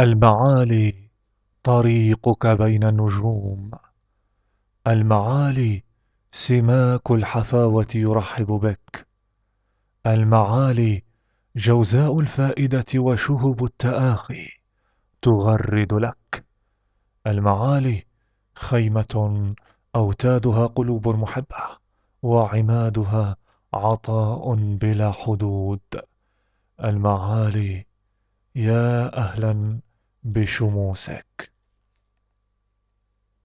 المعالي طريقك بين النجوم. المعالي سماك الحفاوة يرحب بك. المعالي جوزاء الفائدة وشهب التآخي تغرد لك. المعالي خيمة أوتادها قلوب محبة وعمادها عطاء بلا حدود. المعالي يا أهلا بشموسك.